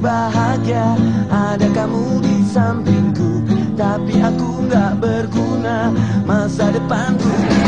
bahagia Ada kamu di sampingku Tapi aku gak berguna Masa depanku.